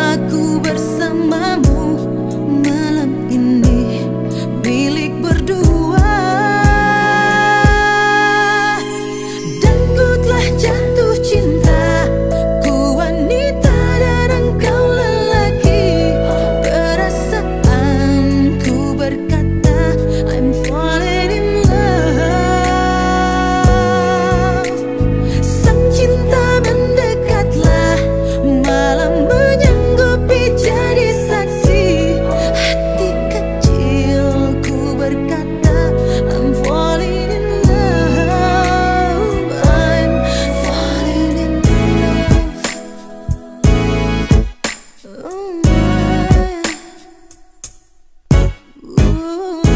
aku bersamamu. Ooh.